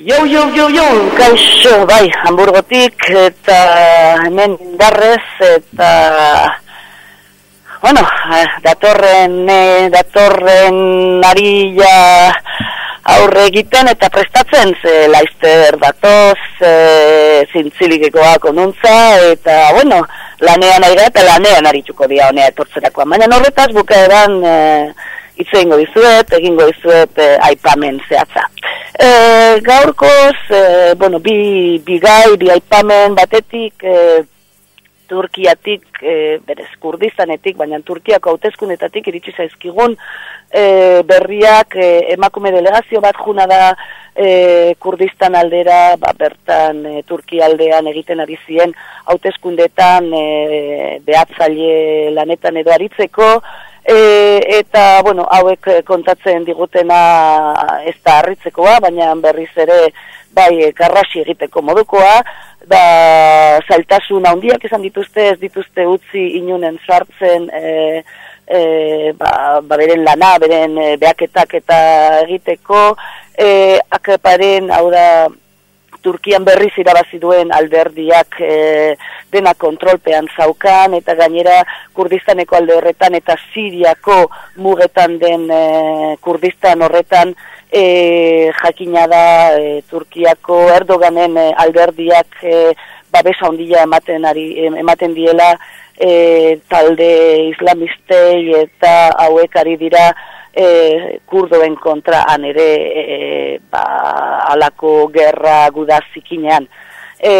Jo, jo, jo, jo, kaixo, bai, hamburgotik, eta hemen darrez, eta, bueno, datorren, e, datorren narilla aurre egiten eta prestatzen, ze laizter datoz, e, zintzilikekoa konuntza, eta, bueno, lanean ari eta lanean aritzuko dia honea etortzerakoan. Baina norretaz bukaeran, e, itse egingo dizuet, egingo dizuet e, aipamen zehatza. E, gaurkoz, e, bueno, bi, bi gai, bi aipamen batetik, e, Turkiatik, e, berez, kurdistanetik, baina Turkiako hautezkunetatik iritsi zaizkigun e, berriak e, emakume delegazio bat juna da e, Kurdistan aldera, ba, bertan e, Turki aldean egiten ari ziren hautezkundetan e, behatzaile lanetan edo aritzeko, E, eta, bueno, hauek eh, kontatzen digutena ez da harritzekoa, baina berriz ere bai karrasi egiteko modukoa, da zailtasun handiak izan dituzte, ez dituzte utzi inunen sartzen, e, e, ba, ba beren lana, beren beaketak eta egiteko, e, akeparen, hau da, Turkian berriz irabazi duen alderdiak e, dena kontrolpean zaukan eta gainera Kurdistaneko alde horretan eta Siriako mugetan den e, Kurdistan horretan e, jakina da e, Turkiako Erdoganen e, alderdiak e, babesa ondila ematen, ari, ematen diela e, talde islamistei eta hauek ari dira e, kurdoen kontra han ere e, ba, alako gerra gudazikinean. E,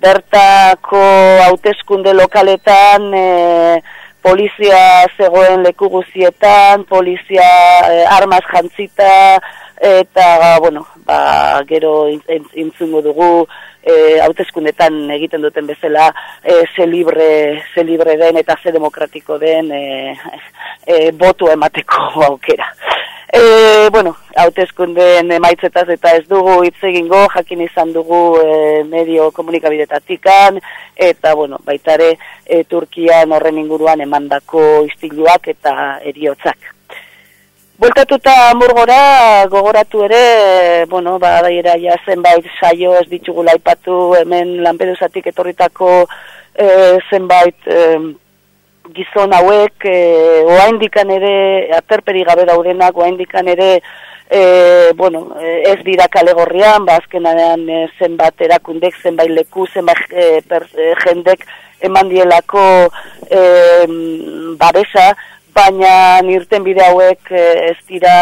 bertako hauteskunde lokaletan e, polizia zegoen leku guzietan, polizia e, armaz jantzita, eta, bueno, ba, gero intzungo dugu, e, hauteskundetan egiten duten bezala e, ze libre, ze libre den eta ze demokratiko den e, e, botu emateko aukera. E, bueno, hauteskundeen emaitzetaz eta ez dugu hitz egingo, jakin izan dugu e, medio komunikabidetatikan, eta bueno, baitare e, Turkian horren inguruan emandako istiluak eta eriotzak. Bultatuta hamburgora gogoratu ere, bueno, ba, daira ja zenbait saio ez ditugu laipatu hemen lanpeduzatik etorritako e, zenbait e, gizon hauek, e, oaindikan ere, aterperi gabe daudenak, oaindikan ere, e, bueno, ez dira kale gorrian, ba, azkenanean e, zenbat erakundek, zenbait leku, zenbait e, per, e, jendek eman dielako e, babesa, baina irten bide hauek eh, ez dira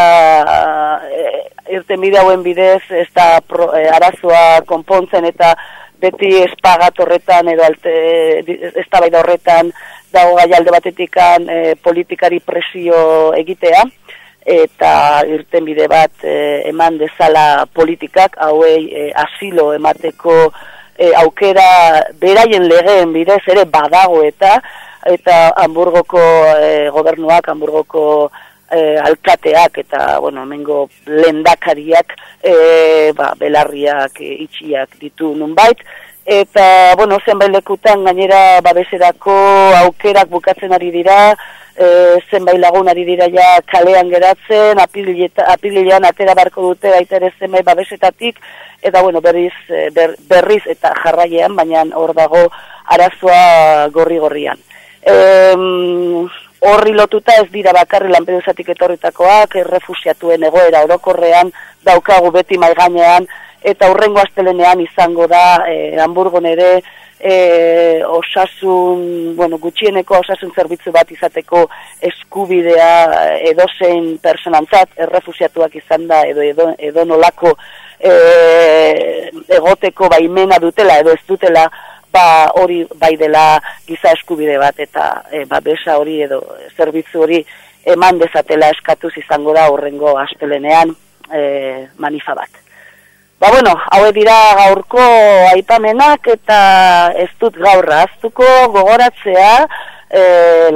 eh, irten bide hauen bidez ez da pro, e, arazoa konpontzen eta beti espagat horretan edo alte, ez da horretan dago gai alde batetikan politikari presio egitea eta irten bide bat eman dezala politikak hauei asilo emateko aukera beraien legeen bidez ere badago eta eta Hamburgoko e, gobernuak, Hamburgoko e, alkateak eta, bueno, mengo lendakariak, e, ba, belarriak e, itxiak ditu nunbait, eta, bueno, zenbait lekutan gainera babeserako aukerak bukatzen ari dira, e, zenbait lagun ari dira ja kalean geratzen, apililean atera barko dute baita ere zenbait babesetatik, eta, bueno, berriz, ber, berriz eta jarraian, baina hor dago arazoa gorri-gorrian horri lotuta ez dira bakarri lanpeduzatik etorritakoak, errefusiatuen egoera orokorrean daukagu beti maiganean, eta hurrengo astelenean izango da e, Hamburgon ere e, osasun, bueno, gutxieneko osasun zerbitzu bat izateko eskubidea edozein personantzat, errefusiatuak izan da edo, edo, edo nolako e, egoteko baimena dutela edo ez dutela ba hori bai dela giza eskubide bat eta e, ba besa hori edo zerbitzu hori eman dezatela eskatuz izango da horrengo astelenean e, manifa bat. Ba bueno, hau dira gaurko aipamenak eta ez dut gaurra aztuko gogoratzea e,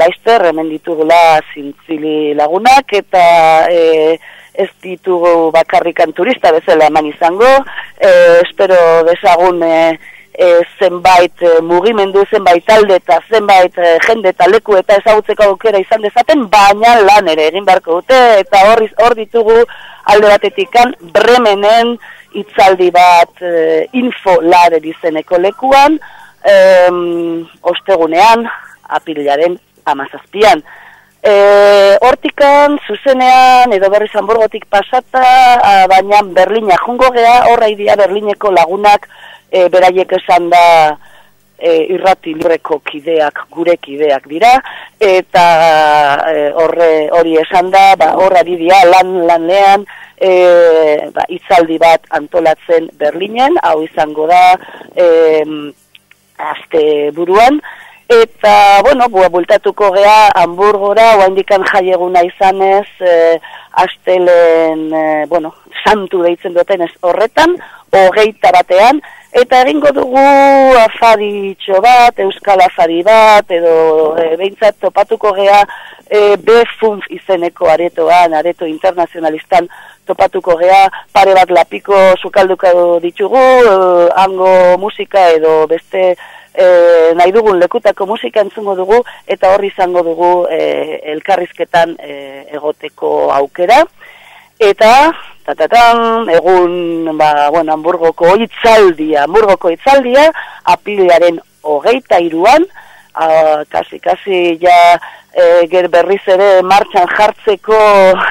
laizter hemen ditugula zintzili lagunak eta e, ez ditugu bakarrikan turista bezala eman izango, e, espero desagun e, e, zenbait e, mugimendu, zenbait talde eta zenbait e, jende eta leku eta ezagutzeko aukera izan dezaten, baina lan ere egin beharko dute eta hor, hor ditugu alde batetikan bremenen itzaldi bat e, info lare dizeneko lekuan, e, ostegunean, apilaren amazazpian. E, hortikan, zuzenean, edo berriz hamburgotik pasata, baina Berlina jungo gea, horra idia Berlineko lagunak e, beraiek esan da, e, irrati libreko kideak, gure kideak dira, eta e, horre hori esan da, ba, horra didia lan lanean, e, ba, itzaldi bat antolatzen Berlinen, hau izango da, e, azte buruan, eta, bueno, bua, bultatuko gea, Hamburgora, oaindikan jaieguna izanez, e, astelen, e, bueno, santu deitzen duten ez horretan, hogeita batean, Eta egingo dugu afaritxo bat, euskal afari bat, edo e, behintzat topatuko gea e, BFUNF izeneko aretoan, areto internazionalistan topatuko gea, pare bat lapiko sukalduka ditugu, e, hango musika edo beste e, nahi dugun lekutako musika entzungo dugu, eta horri izango dugu e, elkarrizketan e, egoteko aukera. Eta tatatan, egun, ba, bueno, hamburgoko itzaldia, hamburgoko itzaldia, apilaren hogeita iruan, a, kasi, kasi, ja, e, ger berriz ere martxan jartzeko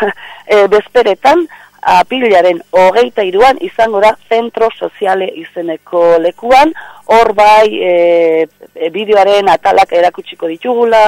e, bezperetan, apilaren hogeita iruan izango da zentro soziale izeneko lekuan, hor bai e, e, bideoaren atalak erakutsiko ditugula,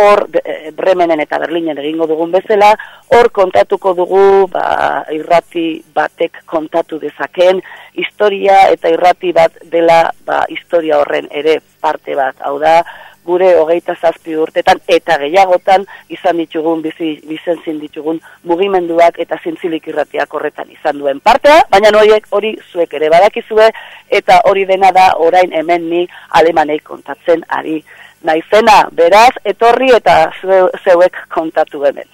hor e, Bremenen eta Berlinen egingo dugun bezala, hor kontatuko dugu ba, irrati batek kontatu dezaken, historia eta irrati bat dela ba, historia horren ere parte bat, hau da, gure hogeita zazpi urtetan eta gehiagotan izan ditugun, bizi, bizentzin ditugun mugimenduak eta zintzilik irratiak horretan izan duen partea, baina horiek hori zuek ere badakizue eta hori dena da orain hemen ni alemanei kontatzen ari naizena, beraz, etorri eta zeuek kontatu hemen.